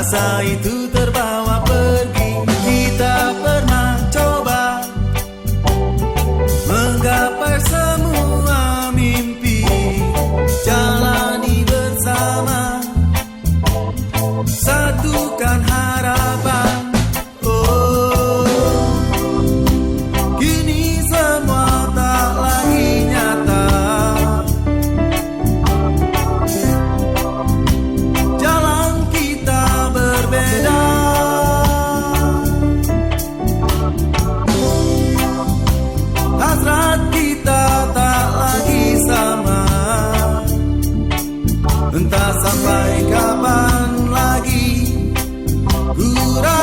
asa itu terbawa pergi Rudolph.